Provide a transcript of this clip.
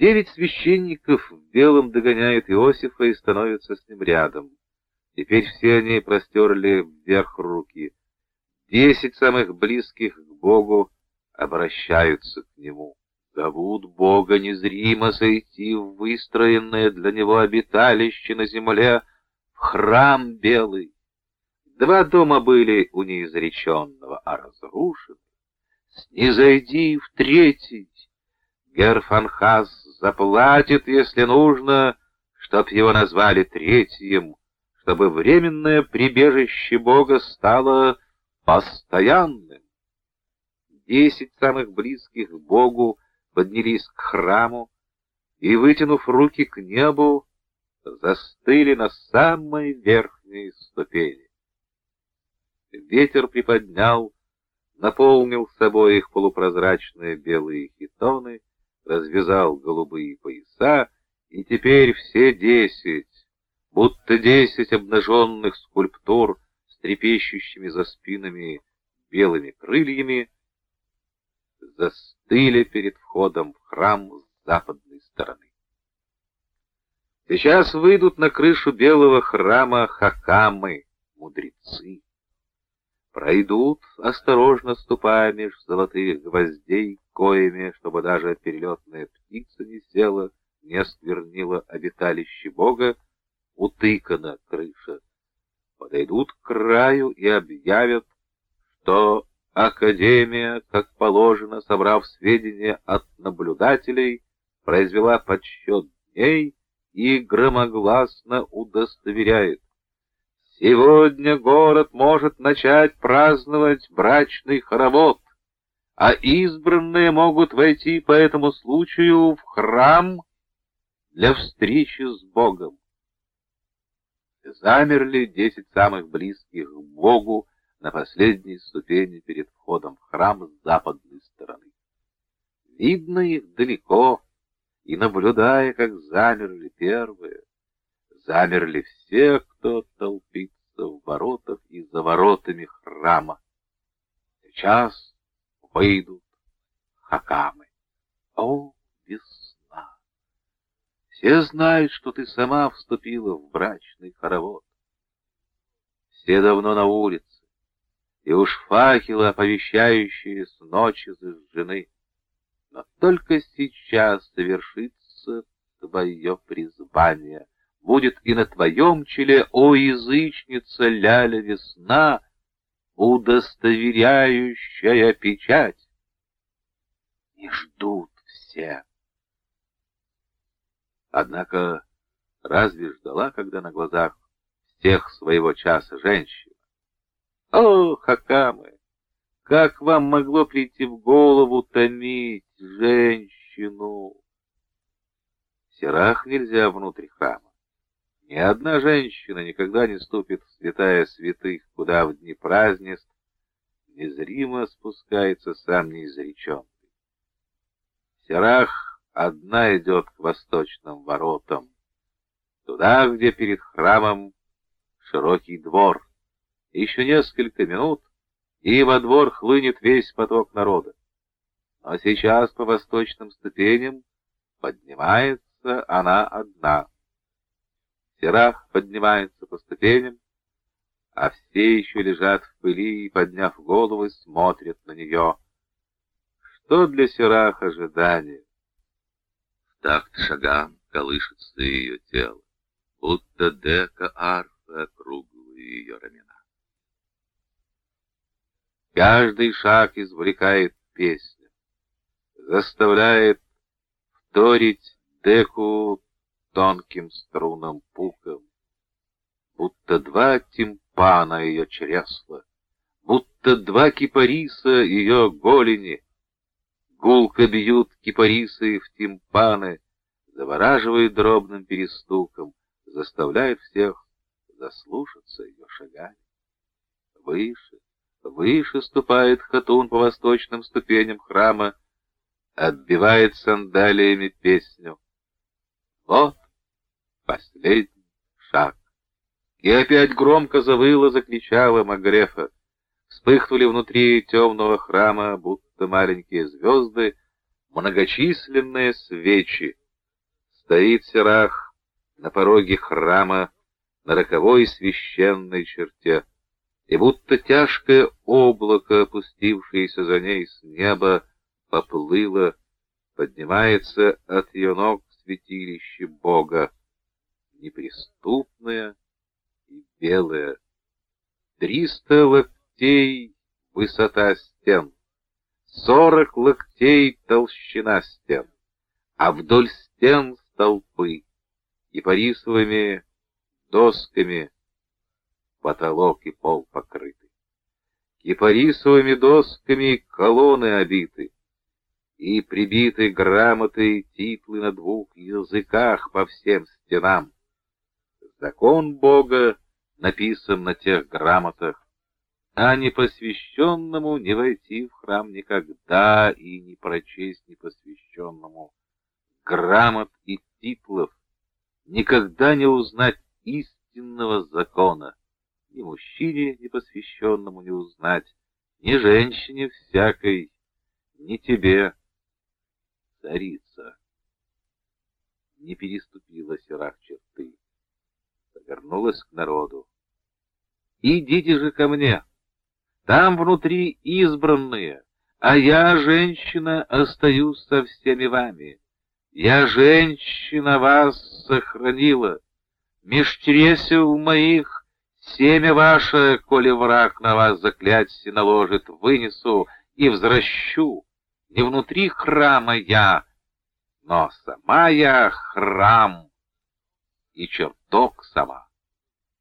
Девять священников в белом догоняют Иосифа и становятся с ним рядом. Теперь все они простерли вверх руки. Десять самых близких к Богу обращаются к Нему. Зовут Бога незримо сойти в выстроенное для Него обиталище на земле, в храм белый. Два дома были у неизреченного, а разрушены. Снизойди в третий. Герфанхас заплатит, если нужно, чтоб его назвали третьим, чтобы временное прибежище Бога стало постоянным. Десять самых близких Богу поднялись к храму и, вытянув руки к небу, застыли на самой верхней ступени. Ветер приподнял, наполнил собой их полупрозрачные белые хитоны, развязал голубые пояса, и теперь все десять, будто десять обнаженных скульптур с трепещущими за спинами белыми крыльями, застыли перед входом в храм с западной стороны. Сейчас выйдут на крышу белого храма хакамы, мудрецы. Пройдут, осторожно ступая меж золотых гвоздей, коями, чтобы даже перелетная птица не села, не осквернила обиталище Бога, утыкана крыша. Подойдут к краю и объявят, что Академия, как положено, собрав сведения от наблюдателей, произвела подсчет дней и громогласно удостоверяет. Сегодня город может начать праздновать брачный хоровод, а избранные могут войти по этому случаю в храм для встречи с Богом. Замерли десять самых близких к Богу на последней ступени перед входом в храм с западной стороны. Видно их далеко, и, наблюдая, как замерли первые, замерли все, кто толпится в воротах и за воротами храма. Сейчас выйдут хакамы. О, весна! Все знают, что ты сама вступила в брачный хоровод. Все давно на улице, и уж факелы, оповещающие с ночи зажжены. Но только сейчас совершится твое призвание. Будет и на твоем челе, о язычница ляля весна, удостоверяющая печать. И ждут все. Однако разве ждала, когда на глазах всех своего часа женщин? О, Хакамы, как вам могло прийти в голову томить женщину? Серах нельзя внутрь одна женщина никогда не ступит в святая святых, куда в дни празднеств незримо спускается сам неизреченный. Серах одна идет к восточным воротам, туда, где перед храмом широкий двор — еще несколько минут, и во двор хлынет весь поток народа. Но сейчас по восточным ступеням поднимается она одна. Серах поднимается по ступеням, а все еще лежат в пыли и, подняв головы, смотрят на нее. Что для Серах ожидание? В такт шагам колышется ее тело, будто дека арфы округлые ее рамена. Каждый шаг извлекает песню, заставляет вторить деку тонким струнам пуком, будто два тимпана ее чресла, будто два кипариса ее голени. Гулко бьют кипарисы в тимпаны, завораживают дробным перестуком, заставляет всех заслушаться ее шагами. Выше, Выше ступает хатун по восточным ступеням храма, отбивает сандалиями песню. Вот последний шаг. И опять громко завыла, закричала Магрефа. Вспыхнули внутри темного храма, будто маленькие звезды, многочисленные свечи. Стоит Серах на пороге храма, на роковой священной черте, и будто тяжкое облако, опустившееся за ней с неба, поплыло, поднимается от ее ног святилище Бога, неприступное и белое. Триста локтей высота стен, сорок локтей толщина стен, а вдоль стен столпы, и парисовыми досками потолок и пол покрыты. Кипарисовыми досками колонны обиты, и прибиты грамоты и титлы на двух языках по всем стенам. Закон Бога написан на тех грамотах, а непосвященному не войти в храм никогда и не прочесть непосвященному. Грамот и титлов, никогда не узнать истинного закона, ни мужчине непосвященному не узнать, ни женщине всякой, ни тебе, царица. Не переступила Сирах черты, повернулась к народу. «Идите же ко мне!» Там внутри избранные, а я, женщина, остаюсь со всеми вами. Я, женщина, вас сохранила. Меж чресел моих семя ваше, коли враг на вас заклятие наложит, вынесу и возвращу. Не внутри храма я, но сама я храм и чертог сама.